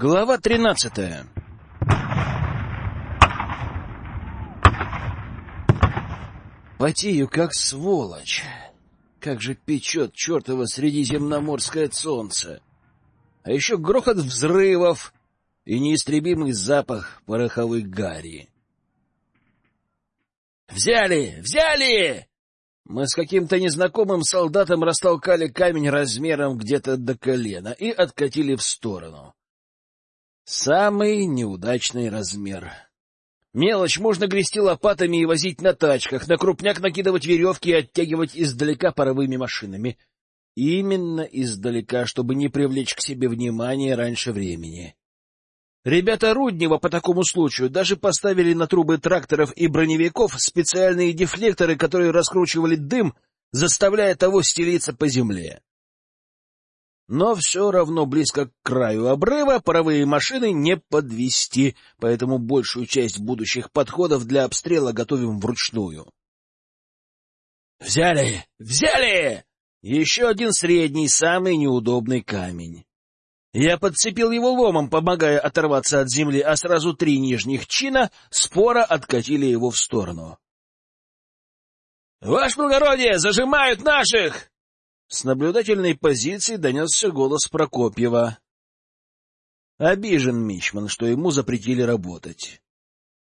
Глава тринадцатая Потею, как сволочь. Как же печет чертово средиземноморское солнце. А еще грохот взрывов и неистребимый запах пороховой гари. «Взяли! Взяли!» Мы с каким-то незнакомым солдатом растолкали камень размером где-то до колена и откатили в сторону. Самый неудачный размер. Мелочь можно грести лопатами и возить на тачках, на крупняк накидывать веревки и оттягивать издалека паровыми машинами. Именно издалека, чтобы не привлечь к себе внимание раньше времени. Ребята Руднева по такому случаю даже поставили на трубы тракторов и броневиков специальные дефлекторы, которые раскручивали дым, заставляя того стелиться по земле. Но все равно близко к краю обрыва паровые машины не подвести, поэтому большую часть будущих подходов для обстрела готовим вручную. «Взяли! Взяли!» Еще один средний, самый неудобный камень. Я подцепил его ломом, помогая оторваться от земли, а сразу три нижних чина спора откатили его в сторону. — Ваше благородие, зажимают наших! С наблюдательной позиции донесся голос Прокопьева. Обижен Мичман, что ему запретили работать.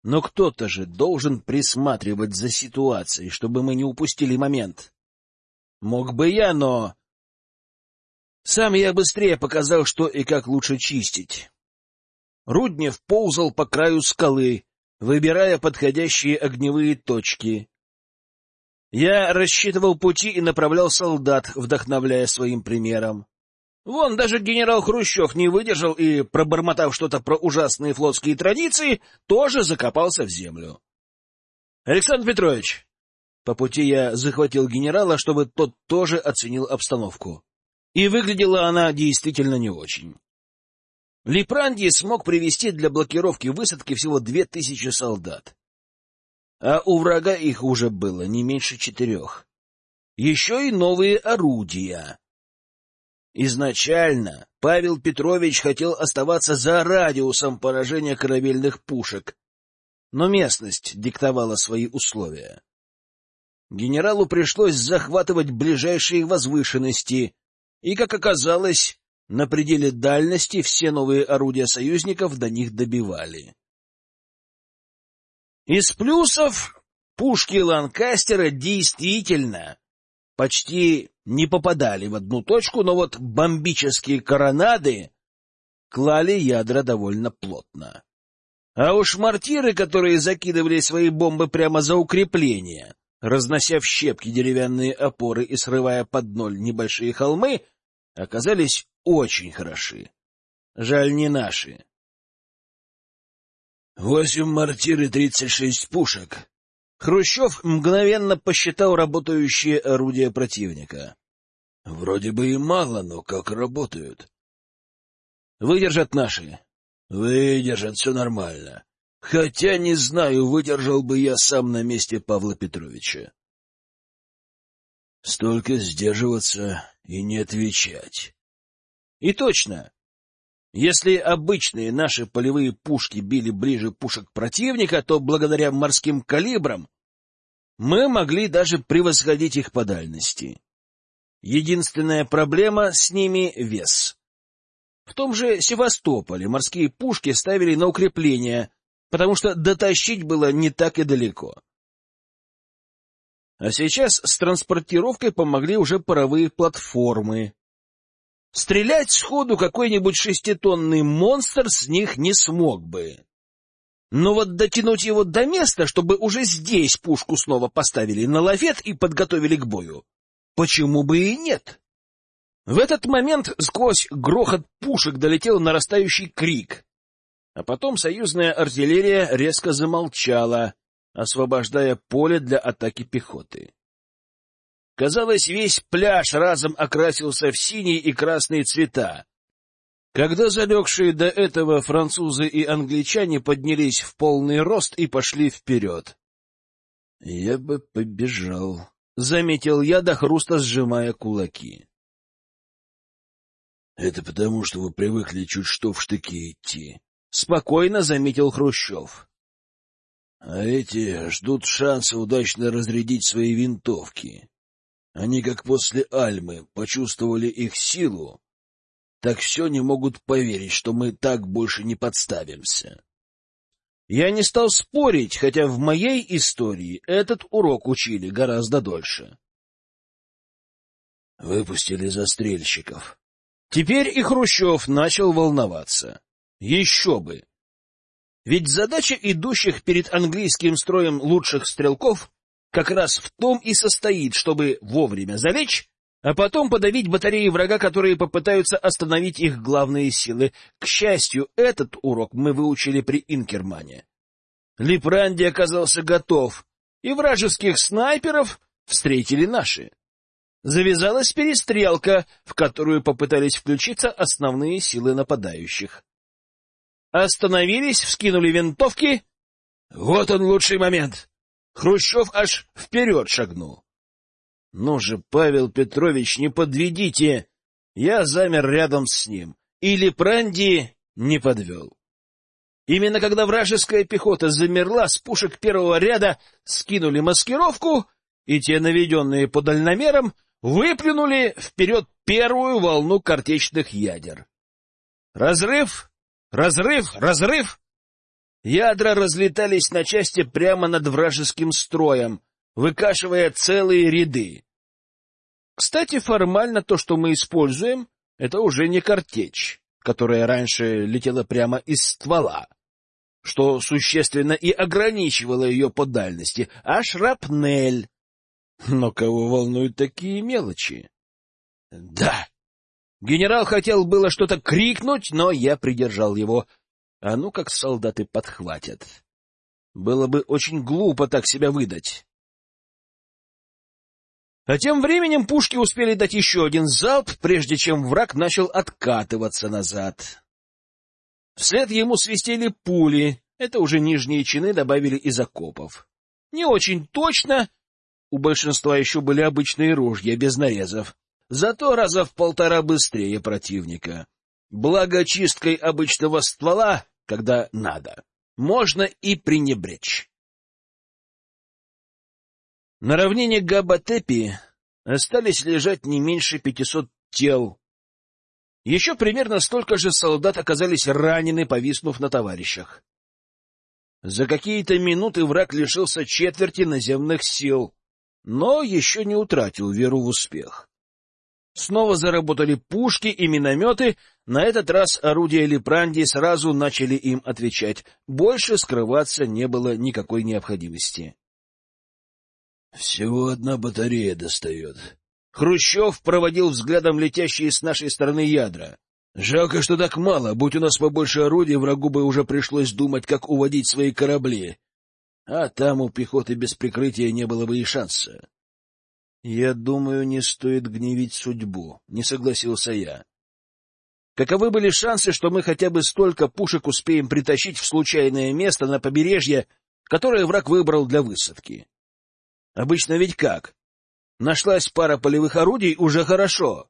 Но кто-то же должен присматривать за ситуацией, чтобы мы не упустили момент. Мог бы я, но сам я быстрее показал, что и как лучше чистить. Руднев ползал по краю скалы, выбирая подходящие огневые точки. Я рассчитывал пути и направлял солдат, вдохновляя своим примером. Вон даже генерал Хрущев не выдержал и, пробормотав что-то про ужасные флотские традиции, тоже закопался в землю. — Александр Петрович! По пути я захватил генерала, чтобы тот тоже оценил обстановку. И выглядела она действительно не очень. Липранди смог привести для блокировки высадки всего две тысячи солдат. А у врага их уже было не меньше четырех. Еще и новые орудия. Изначально Павел Петрович хотел оставаться за радиусом поражения корабельных пушек, но местность диктовала свои условия. Генералу пришлось захватывать ближайшие возвышенности, и, как оказалось, на пределе дальности все новые орудия союзников до них добивали. Из плюсов пушки Ланкастера действительно почти не попадали в одну точку, но вот бомбические коронады клали ядра довольно плотно. А уж мортиры, которые закидывали свои бомбы прямо за укрепления, разнося в щепки деревянные опоры и срывая под ноль небольшие холмы, оказались очень хороши. Жаль, не наши. Восемь мортир и тридцать шесть пушек. Хрущев мгновенно посчитал работающие орудия противника. Вроде бы и мало, но как работают? Выдержат наши. Выдержат, все нормально. Хотя, не знаю, выдержал бы я сам на месте Павла Петровича. Столько сдерживаться и не отвечать. И точно. Если обычные наши полевые пушки били ближе пушек противника, то благодаря морским калибрам мы могли даже превосходить их по дальности. Единственная проблема с ними — вес. В том же Севастополе морские пушки ставили на укрепление, потому что дотащить было не так и далеко. А сейчас с транспортировкой помогли уже паровые платформы. Стрелять сходу какой-нибудь шеститонный монстр с них не смог бы. Но вот дотянуть его до места, чтобы уже здесь пушку снова поставили на лафет и подготовили к бою, почему бы и нет? В этот момент сквозь грохот пушек долетел нарастающий крик. А потом союзная артиллерия резко замолчала, освобождая поле для атаки пехоты. Казалось, весь пляж разом окрасился в синие и красные цвета. Когда залегшие до этого французы и англичане поднялись в полный рост и пошли вперед. — Я бы побежал, — заметил я до хруста, сжимая кулаки. — Это потому, что вы привыкли чуть что в штыки идти, — спокойно заметил Хрущев. — А эти ждут шанса удачно разрядить свои винтовки. Они, как после Альмы, почувствовали их силу, так все не могут поверить, что мы так больше не подставимся. Я не стал спорить, хотя в моей истории этот урок учили гораздо дольше. Выпустили застрельщиков. Теперь и Хрущев начал волноваться. Еще бы! Ведь задача идущих перед английским строем лучших стрелков как раз в том и состоит, чтобы вовремя залечь, а потом подавить батареи врага, которые попытаются остановить их главные силы. К счастью, этот урок мы выучили при Инкермане. Липранди оказался готов, и вражеских снайперов встретили наши. Завязалась перестрелка, в которую попытались включиться основные силы нападающих. Остановились, вскинули винтовки. Вот он лучший момент. Хрущев аж вперед шагнул. Ну же, Павел Петрович, не подведите! Я замер рядом с ним. Или Пранди не подвел. Именно когда вражеская пехота замерла, с пушек первого ряда скинули маскировку, и те, наведенные по дальномерам, выплюнули вперед первую волну картечных ядер. Разрыв, разрыв, разрыв! Ядра разлетались на части прямо над вражеским строем, выкашивая целые ряды. Кстати, формально то, что мы используем, это уже не картечь, которая раньше летела прямо из ствола, что существенно и ограничивало ее по дальности, а шрапнель. Но кого волнуют такие мелочи? Да. Генерал хотел было что-то крикнуть, но я придержал его — а ну как солдаты подхватят. Было бы очень глупо так себя выдать. А тем временем пушки успели дать еще один залп, прежде чем враг начал откатываться назад. Вслед ему свистели пули, это уже нижние чины добавили из окопов. Не очень точно, у большинства еще были обычные ружья без нарезов, зато раза в полтора быстрее противника. Благо чисткой обычного ствола когда надо. Можно и пренебречь. На равнине Габатепи остались лежать не меньше пятисот тел. Еще примерно столько же солдат оказались ранены, повиснув на товарищах. За какие-то минуты враг лишился четверти наземных сил, но еще не утратил веру в успех. Снова заработали пушки и минометы, на этот раз орудия Лепранди сразу начали им отвечать. Больше скрываться не было никакой необходимости. «Всего одна батарея достает». Хрущев проводил взглядом летящие с нашей стороны ядра. «Жалко, что так мало. Будь у нас побольше орудий, врагу бы уже пришлось думать, как уводить свои корабли. А там у пехоты без прикрытия не было бы и шанса». «Я думаю, не стоит гневить судьбу», — не согласился я. «Каковы были шансы, что мы хотя бы столько пушек успеем притащить в случайное место на побережье, которое враг выбрал для высадки? Обычно ведь как? Нашлась пара полевых орудий — уже хорошо.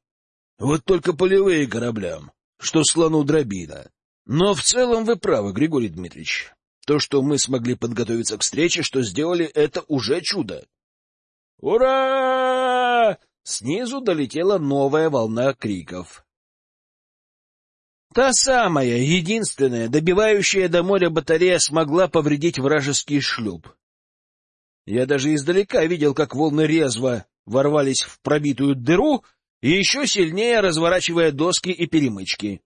Вот только полевые кораблям, что слону дробина. Но в целом вы правы, Григорий Дмитриевич. То, что мы смогли подготовиться к встрече, что сделали, это уже чудо. «Ура!» Снизу долетела новая волна криков. Та самая, единственная, добивающая до моря батарея смогла повредить вражеский шлюп. Я даже издалека видел, как волны резво ворвались в пробитую дыру и еще сильнее разворачивая доски и перемычки.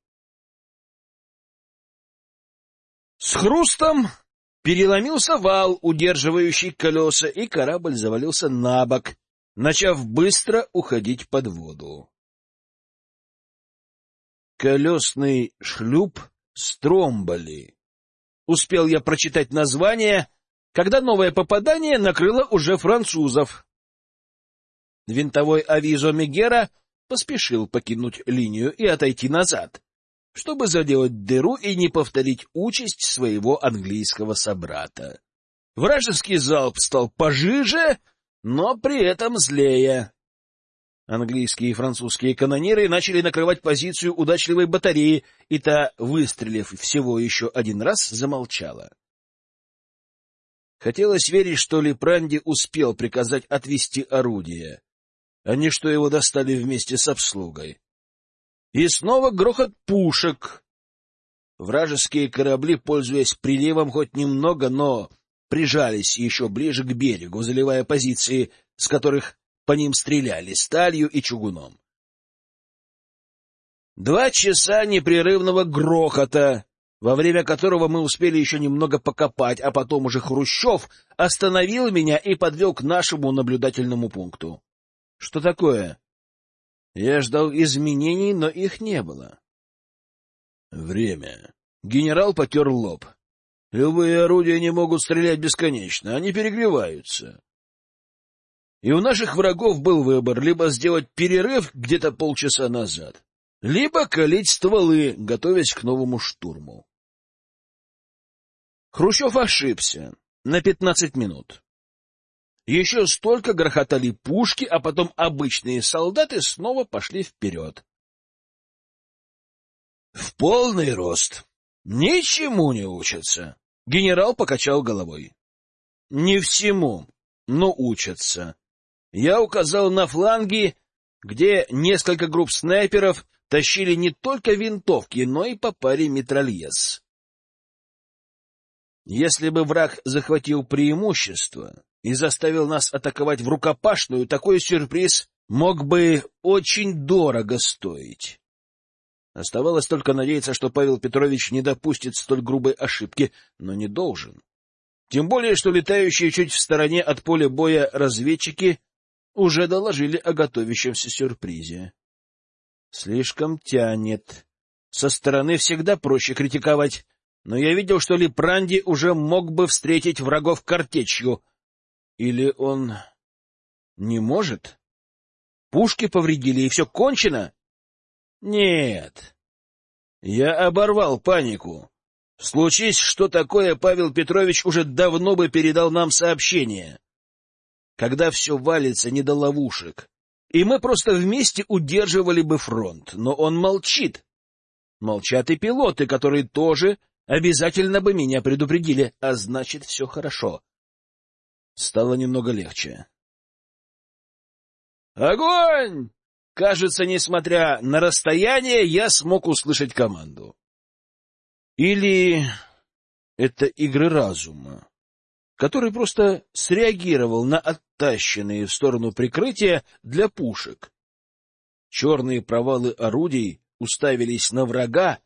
С хрустом Переломился вал, удерживающий колеса, и корабль завалился на бок, начав быстро уходить под воду. Колесный шлюп Стромболи. Успел я прочитать название, когда новое попадание накрыло уже французов. Винтовой авизо Мегера поспешил покинуть линию и отойти назад чтобы заделать дыру и не повторить участь своего английского собрата. Вражеский залп стал пожиже, но при этом злее. Английские и французские канониры начали накрывать позицию удачливой батареи, и та, выстрелив всего еще один раз, замолчала. Хотелось верить, что Лепранди успел приказать отвести орудие, а не что его достали вместе с обслугой. И снова грохот пушек. Вражеские корабли, пользуясь приливом хоть немного, но прижались еще ближе к берегу, заливая позиции, с которых по ним стреляли сталью и чугуном. Два часа непрерывного грохота, во время которого мы успели еще немного покопать, а потом уже Хрущев остановил меня и подвел к нашему наблюдательному пункту. Что такое? Я ждал изменений, но их не было. Время. Генерал потер лоб. Любые орудия не могут стрелять бесконечно, они перегреваются. И у наших врагов был выбор — либо сделать перерыв где-то полчаса назад, либо калить стволы, готовясь к новому штурму. Хрущев ошибся на пятнадцать минут. Еще столько грохотали пушки, а потом обычные солдаты снова пошли вперед. В полный рост. Ничему не учатся. Генерал покачал головой. Не всему, но учатся. Я указал на фланги, где несколько групп снайперов тащили не только винтовки, но и по паре метрольез. Если бы враг захватил преимущество и заставил нас атаковать в рукопашную, такой сюрприз мог бы очень дорого стоить. Оставалось только надеяться, что Павел Петрович не допустит столь грубой ошибки, но не должен. Тем более, что летающие чуть в стороне от поля боя разведчики уже доложили о готовящемся сюрпризе. Слишком тянет. Со стороны всегда проще критиковать, но я видел, что Липранди уже мог бы встретить врагов картечью. Или он не может? Пушки повредили, и все кончено? Нет. Я оборвал панику. Случись, что такое, Павел Петрович уже давно бы передал нам сообщение. Когда все валится не до ловушек. И мы просто вместе удерживали бы фронт. Но он молчит. Молчат и пилоты, которые тоже обязательно бы меня предупредили, а значит, все хорошо. Стало немного легче. «Огонь!» Кажется, несмотря на расстояние, я смог услышать команду. Или это игры разума, который просто среагировал на оттащенные в сторону прикрытия для пушек. Черные провалы орудий уставились на врага,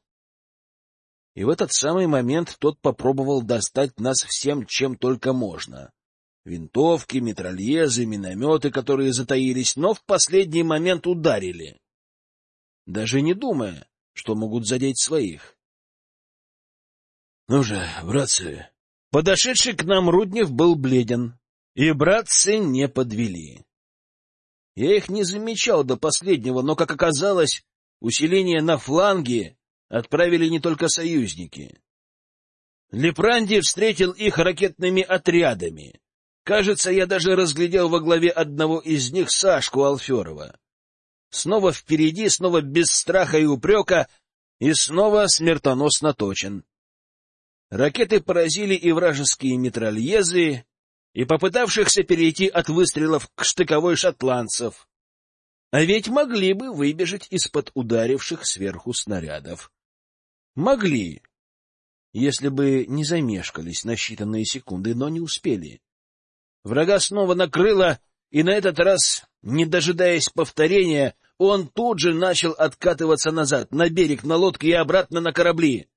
и в этот самый момент тот попробовал достать нас всем, чем только можно. Винтовки, метрольезы, минометы, которые затаились, но в последний момент ударили. Даже не думая, что могут задеть своих. — Ну же, братцы! Подошедший к нам Руднев был бледен, и братцы не подвели. Я их не замечал до последнего, но, как оказалось, усиление на фланге отправили не только союзники. Лепранди встретил их ракетными отрядами, Кажется, я даже разглядел во главе одного из них Сашку Алферова. Снова впереди, снова без страха и упрека, и снова смертоносно точен. Ракеты поразили и вражеские метрольезы, и попытавшихся перейти от выстрелов к штыковой шотландцев. А ведь могли бы выбежать из-под ударивших сверху снарядов. Могли, если бы не замешкались на считанные секунды, но не успели. Врага снова накрыло, и на этот раз, не дожидаясь повторения, он тут же начал откатываться назад, на берег, на лодке и обратно на корабли,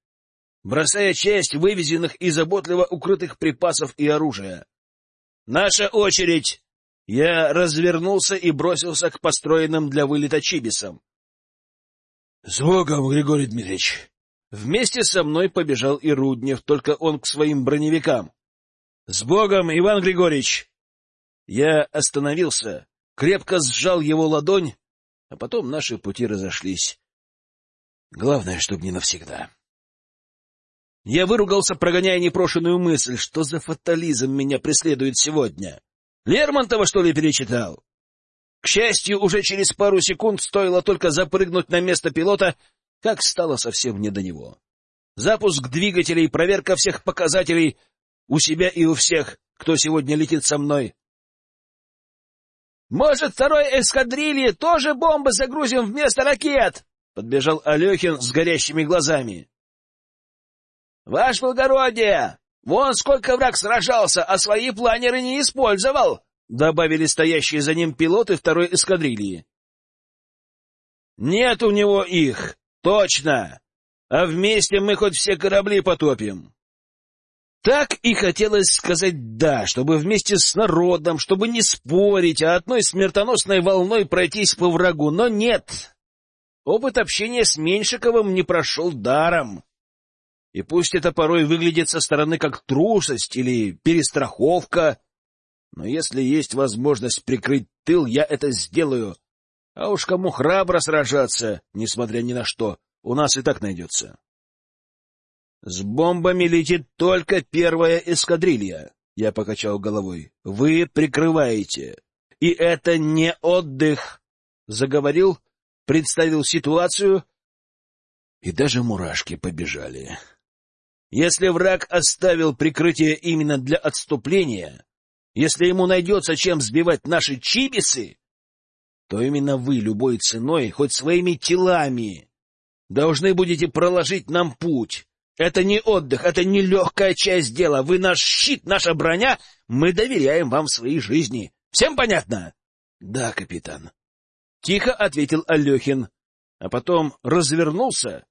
бросая часть вывезенных и заботливо укрытых припасов и оружия. «Наша очередь!» Я развернулся и бросился к построенным для вылета чибисам. — С Богом, Григорий Дмитриевич! Вместе со мной побежал и Руднев, только он к своим броневикам. — С Богом, Иван Григорьевич! Я остановился, крепко сжал его ладонь, а потом наши пути разошлись. Главное, чтобы не навсегда. Я выругался, прогоняя непрошенную мысль, что за фатализм меня преследует сегодня. Лермонтова, что ли, перечитал? К счастью, уже через пару секунд стоило только запрыгнуть на место пилота, как стало совсем не до него. Запуск двигателей, проверка всех показателей у себя и у всех, кто сегодня летит со мной. «Может, второй эскадрильи тоже бомбы загрузим вместо ракет?» — подбежал Алехин с горящими глазами. «Ваше благородие! Вон сколько враг сражался, а свои планеры не использовал!» — добавили стоящие за ним пилоты второй эскадрильи. «Нет у него их! Точно! А вместе мы хоть все корабли потопим!» Так и хотелось сказать «да», чтобы вместе с народом, чтобы не спорить, а одной смертоносной волной пройтись по врагу, но нет. Опыт общения с Меньшиковым не прошел даром. И пусть это порой выглядит со стороны как трусость или перестраховка, но если есть возможность прикрыть тыл, я это сделаю. А уж кому храбро сражаться, несмотря ни на что, у нас и так найдется. С бомбами летит только первая эскадрилья. Я покачал головой. Вы прикрываете. И это не отдых. Заговорил, представил ситуацию, и даже мурашки побежали. Если враг оставил прикрытие именно для отступления, если ему найдется чем сбивать наши чибисы, то именно вы любой ценой, хоть своими телами, должны будете проложить нам путь, это не отдых, это не легкая часть дела. Вы наш щит, наша броня. Мы доверяем вам своей жизни. Всем понятно? — Да, капитан. Тихо ответил Алехин, а потом развернулся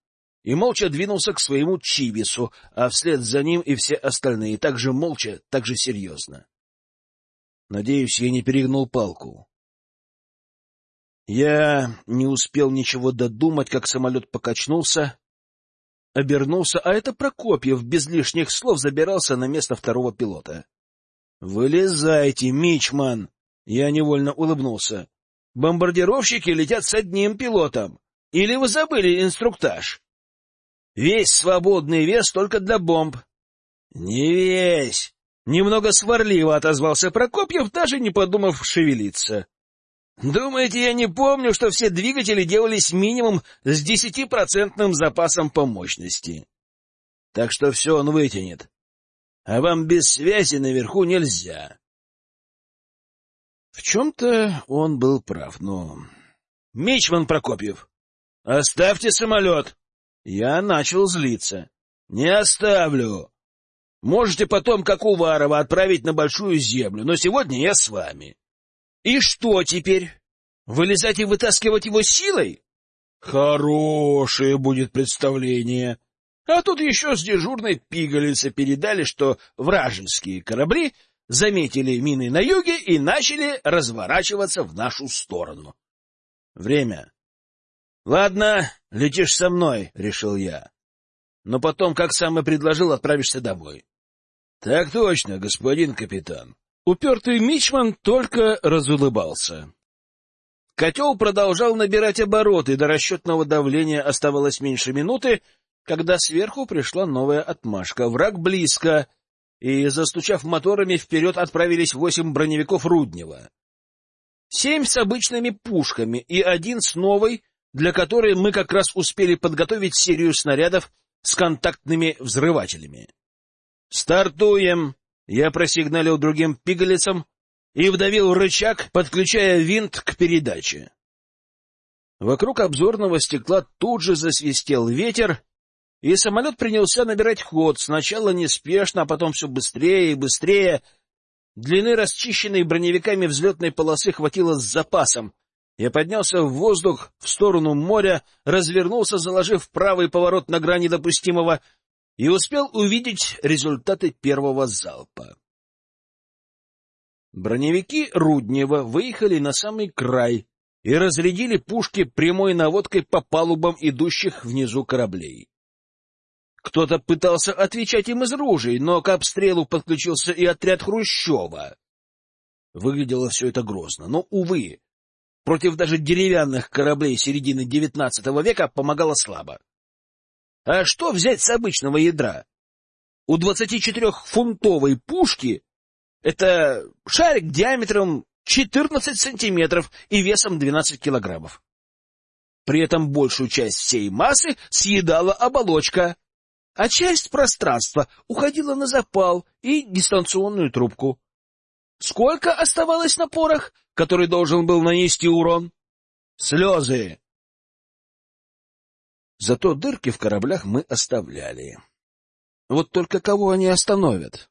и молча двинулся к своему Чивису, а вслед за ним и все остальные, так же молча, так же серьезно. Надеюсь, я не перегнул палку. Я не успел ничего додумать, как самолет покачнулся, Обернулся, а это Прокопьев без лишних слов забирался на место второго пилота. — Вылезайте, Мичман! Я невольно улыбнулся. — Бомбардировщики летят с одним пилотом. Или вы забыли инструктаж? Весь свободный вес только для бомб. — Не весь! Немного сварливо отозвался Прокопьев, даже не подумав шевелиться. Думаете, я не помню, что все двигатели делались минимум с десятипроцентным запасом по мощности? Так что все он вытянет. А вам без связи наверху нельзя. В чем-то он был прав, но... Мичман Прокопьев, оставьте самолет. Я начал злиться. Не оставлю. Можете потом, как Уварова, отправить на Большую Землю, но сегодня я с вами. И что теперь? Вылезать и вытаскивать его силой? Хорошее будет представление. А тут еще с дежурной пигалицы передали, что вражеские корабли заметили мины на юге и начали разворачиваться в нашу сторону. Время. Ладно, летишь со мной, решил я. Но потом, как сам и предложил, отправишься домой. Так точно, господин капитан. Упертый мичман только разулыбался. Котел продолжал набирать обороты, до расчетного давления оставалось меньше минуты, когда сверху пришла новая отмашка. Враг близко, и, застучав моторами, вперед отправились восемь броневиков Руднева. Семь с обычными пушками и один с новой, для которой мы как раз успели подготовить серию снарядов с контактными взрывателями. «Стартуем!» Я просигналил другим пигалицам и вдавил рычаг, подключая винт к передаче. Вокруг обзорного стекла тут же засвистел ветер, и самолет принялся набирать ход, сначала неспешно, а потом все быстрее и быстрее. Длины расчищенной броневиками взлетной полосы хватило с запасом. Я поднялся в воздух в сторону моря, развернулся, заложив правый поворот на грани допустимого, и успел увидеть результаты первого залпа. Броневики Руднева выехали на самый край и разрядили пушки прямой наводкой по палубам идущих внизу кораблей. Кто-то пытался отвечать им из ружей, но к обстрелу подключился и отряд Хрущева. Выглядело все это грозно, но, увы, против даже деревянных кораблей середины XIX века помогало слабо. А что взять с обычного ядра? У 24-фунтовой пушки это шарик диаметром 14 сантиметров и весом 12 килограммов. При этом большую часть всей массы съедала оболочка, а часть пространства уходила на запал и дистанционную трубку. Сколько оставалось на порох, который должен был нанести урон? Слезы! Зато дырки в кораблях мы оставляли. Вот только кого они остановят?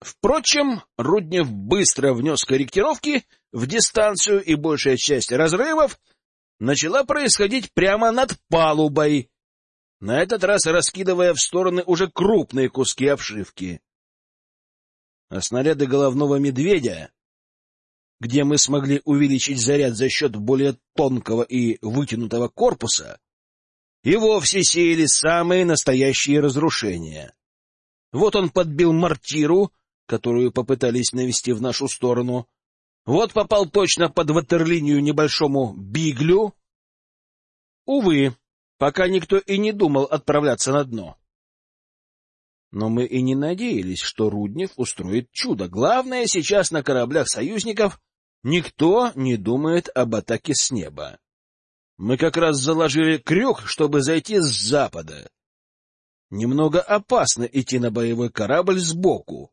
Впрочем, Руднев быстро внес корректировки в дистанцию, и большая часть разрывов начала происходить прямо над палубой, на этот раз раскидывая в стороны уже крупные куски обшивки. А снаряды головного медведя, где мы смогли увеличить заряд за счет более тонкого и вытянутого корпуса, и вовсе сеяли самые настоящие разрушения. Вот он подбил мортиру, которую попытались навести в нашу сторону. Вот попал точно под ватерлинию небольшому биглю. Увы, пока никто и не думал отправляться на дно. Но мы и не надеялись, что Руднев устроит чудо. Главное, сейчас на кораблях союзников никто не думает об атаке с неба. Мы как раз заложили крюк, чтобы зайти с запада. Немного опасно идти на боевой корабль сбоку.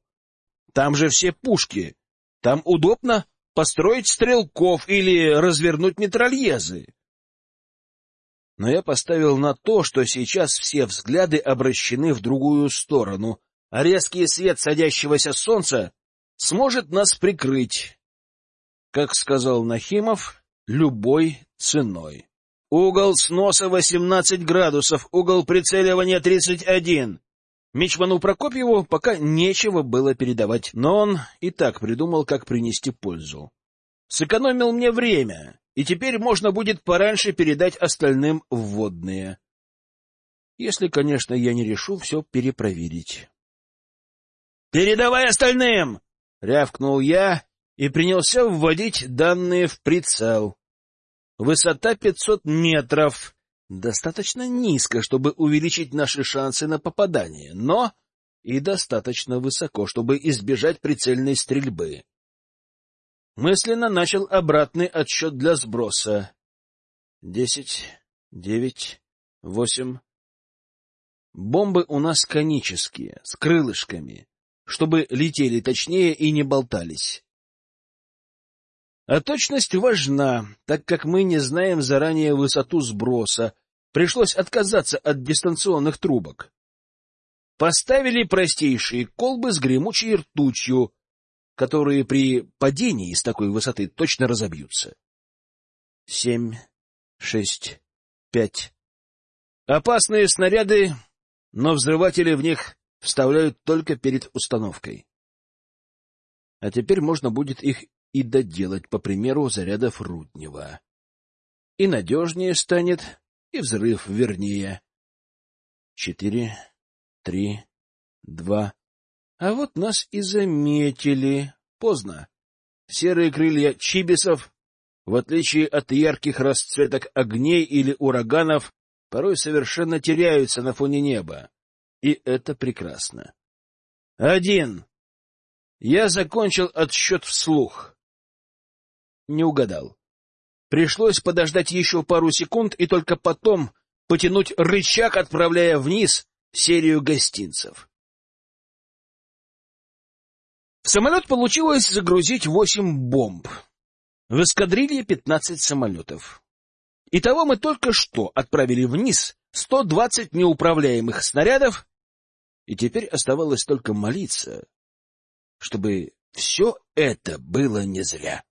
Там же все пушки. Там удобно построить стрелков или развернуть метрольезы. Но я поставил на то, что сейчас все взгляды обращены в другую сторону, а резкий свет садящегося солнца сможет нас прикрыть. Как сказал Нахимов, любой ценой. Угол сноса 18 градусов, угол прицеливания 31. Мичману Прокопьеву пока нечего было передавать, но он и так придумал, как принести пользу. Сэкономил мне время, и теперь можно будет пораньше передать остальным вводные. Если, конечно, я не решу все перепроверить. — Передавай остальным! — рявкнул я и принялся вводить данные в прицел. Высота 500 метров, Достаточно низко, чтобы увеличить наши шансы на попадание, но и достаточно высоко, чтобы избежать прицельной стрельбы. Мысленно начал обратный отсчет для сброса. Десять, девять, восемь. Бомбы у нас конические, с крылышками, чтобы летели точнее и не болтались. А точность важна, так как мы не знаем заранее высоту сброса. Пришлось отказаться от дистанционных трубок. Поставили простейшие колбы с гремучей ртутью, которые при падении с такой высоты точно разобьются. Семь, шесть, пять. Опасные снаряды, но взрыватели в них вставляют только перед установкой. А теперь можно будет их и доделать по примеру зарядов Руднева. И надежнее станет, и взрыв вернее. Четыре, три, два. А вот нас и заметили. Поздно. Серые крылья чибисов, в отличие от ярких расцветок огней или ураганов, порой совершенно теряются на фоне неба. И это прекрасно. Один. Я закончил отсчет вслух не угадал. Пришлось подождать еще пару секунд и только потом потянуть рычаг, отправляя вниз серию гостинцев. В самолет получилось загрузить восемь бомб. В эскадрилье пятнадцать самолетов. Итого мы только что отправили вниз сто двадцать неуправляемых снарядов, и теперь оставалось только молиться, чтобы все это было не зря.